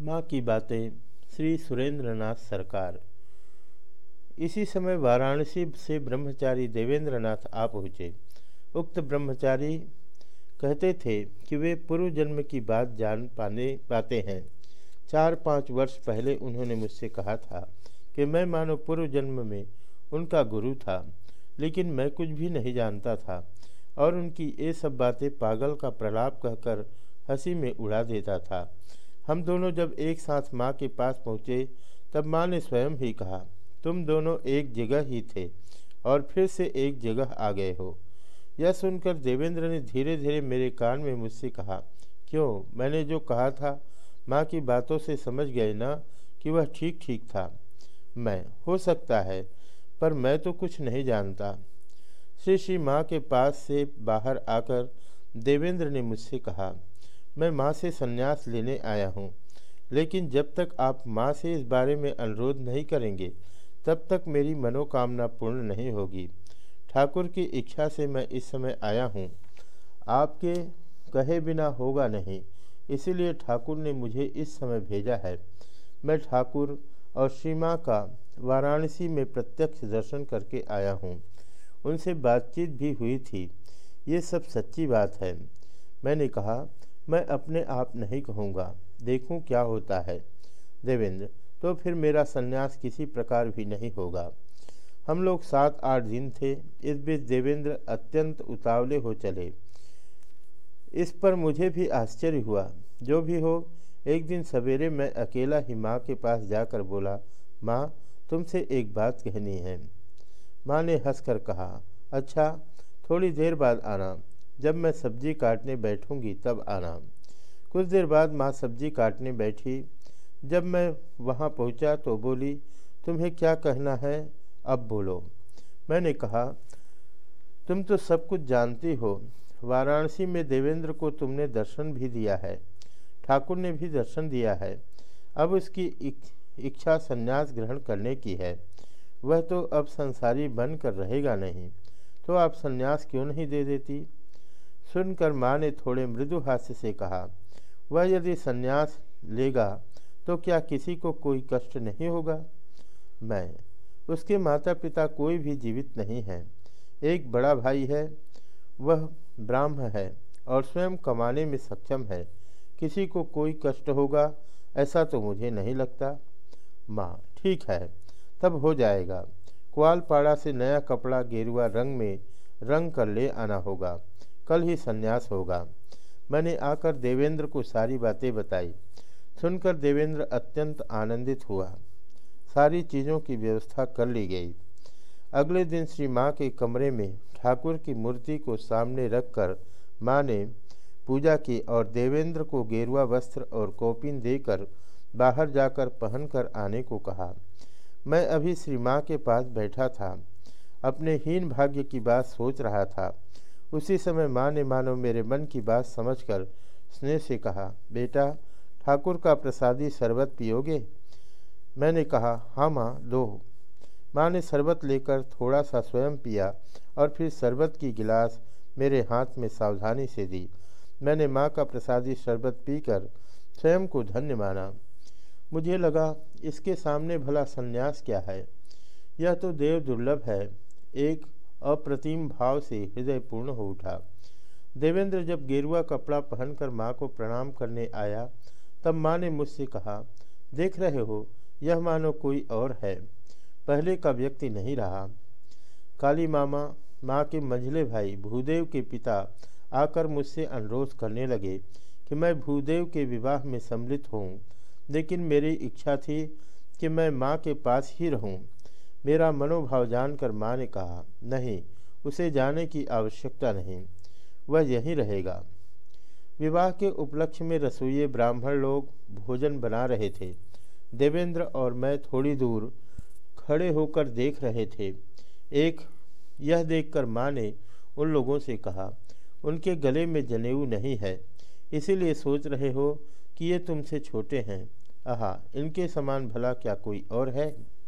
माँ की बातें श्री सुरेंद्रनाथ सरकार। इसी समय वाराणसी से ब्रह्मचारी देवेंद्रनाथ आ पहुँचे। उक्त ब्रह्मचारी कहते थे कि वे पूर्व जन्म की बात जान पाने, पाते हैं। चार पाँच वर्ष पहले उन्होंने मुझसे कहा था कि मैं मानो पूर्व जन्म में उनका गुरु था, लेकिन मैं कुछ भी नहीं जानता था और उनकी ये सब बातें पागल का प्रलाप कहकर हँसी में उड़ा देता था। हम दोनों जब एक साथ माँ के पास पहुँचे, तब माँ ने स्वयं ही कहा, तुम दोनों एक जगह ही थे और फिर से एक जगह आ गए हो। यह सुनकर देवेंद्र ने धीरे धीरे मेरे कान में मुझसे कहा, क्यों? मैंने जो कहा था, माँ की बातों से समझ गए ना कि वह ठीक ठीक था। मैं, हो सकता है, पर मैं तो कुछ नहीं जानता। श्री श्री माँ के पास से बाहर आकर देवेंद्र ने मुझसे कहा मैं माँ से संन्यास लेने आया हूँ। लेकिन जब तक आप माँ से इस बारे में अनुरोध नहीं करेंगे, तब तक मेरी मनोकामना पूर्ण नहीं होगी। ठाकुर की इच्छा से मैं इस समय आया हूँ। आपके कहे बिना होगा नहीं, इसीलिए ठाकुर ने मुझे इस समय भेजा है। मैं ठाकुर और श्री का वाराणसी में प्रत्यक्ष दर्शन करके आया हूँ। उनसे बातचीत भी हुई थी। ये सब सच्ची बात है। मैंने कहा मैं अपने आप नहीं कहूँगा। देखूँ क्या होता है। देवेंद्र तो फिर मेरा संन्यास किसी प्रकार भी नहीं होगा। हम लोग सात आठ दिन थे। इस बीच देवेंद्र अत्यंत उतावले हो चले। इस पर मुझे भी आश्चर्य हुआ। जो भी हो, एक दिन सवेरे मैं अकेला ही माँ के पास जाकर बोला, माँ, तुमसे एक बात कहनी है। माँ ने हंसकर कहा अच्छा थोड़ी देर बाद आना। जब मैं सब्ज़ी काटने बैठूँगी तब आना कुछ देर बाद माँ सब्ज़ी काटने बैठी। जब मैं वहाँ पहुँचा तो बोली, तुम्हें क्या कहना है? अब बोलो। मैंने कहा, तुम तो सब कुछ जानती हो। वाराणसी में देवेंद्र को तुमने दर्शन भी दिया है। ठाकुर ने भी दर्शन दिया है। अब उसकी इच्छा संन्यास ग्रहण करने की है। वह तो अब संसारी बन कर रहेगा नहीं। तो आप संन्यास क्यों नहीं दे देती? सुनकर माँ ने थोड़े मृदु हास्य से कहा, वह यदि संन्यास लेगा तो क्या किसी को कोई कष्ट नहीं होगा? मैं, उसके माता पिता कोई भी जीवित नहीं है। एक बड़ा भाई है, वह ब्राह्म है और स्वयं कमाने में सक्षम है। किसी को कोई कष्ट होगा, ऐसा तो मुझे नहीं लगता। माँ, ठीक है, तब हो जाएगा। कुआलपाड़ा से नया कपड़ा गेरुआ रंग में रंग कर ले आना होगा। कल ही संन्यास होगा। मैंने आकर देवेंद्र को सारी बातें बताई। सुनकर देवेंद्र अत्यंत आनंदित हुआ। सारी चीज़ों की व्यवस्था कर ली गई। अगले दिन श्री माँ के कमरे में ठाकुर की मूर्ति को सामने रखकर माँ ने पूजा की और देवेंद्र को गेरुआ वस्त्र और कॉपिन देकर बाहर जाकर पहनकर आने को कहा। मैं अभी श्री माँ के पास बैठा था। अपने हीन भाग्य की बात सोच रहा था। उसी समय माँ ने मानो मेरे मन की बात समझकर स्नेह से कहा, बेटा, ठाकुर का प्रसादी शरबत पियोगे? मैंने कहा हाँ माँ, दो। माँ ने शरबत लेकर थोड़ा सा स्वयं पिया और फिर शरबत की गिलास मेरे हाथ में सावधानी से दी। मैंने माँ का प्रसादी शरबत पीकर स्वयं को धन्य माना। मुझे लगा, इसके सामने भला संन्यास क्या है? यह तो देव दुर्लभ है। एक अप्रतिम भाव से हृदय पूर्ण हो उठा। देवेंद्र जब गेरुआ कपड़ा पहनकर माँ को प्रणाम करने आया, तब माँ ने मुझसे कहा, देख रहे हो, यह मानो कोई और है। पहले का व्यक्ति नहीं रहा। काली मामा, माँ के मंझले भाई भूदेव के पिता आकर मुझसे अनुरोध करने लगे कि मैं भूदेव के विवाह में सम्मिलित हूँ लेकिन मेरी इच्छा थी कि मैं माँ के पास ही रहूँ। मेरा मनोभाव जानकर माँ ने कहा, नहीं, उसे जाने की आवश्यकता नहीं। वह यहीं रहेगा। विवाह के उपलक्ष्य में रसोई ब्राह्मण लोग भोजन बना रहे थे। देवेंद्र और मैं थोड़ी दूर खड़े होकर देख रहे थे। एक, यह देखकर माँ ने उन लोगों से कहा, उनके गले में जनेऊ नहीं है, इसीलिए सोच रहे हो कि ये तुमसे छोटे हैं। आहा, इनके समान भला क्या कोई और है?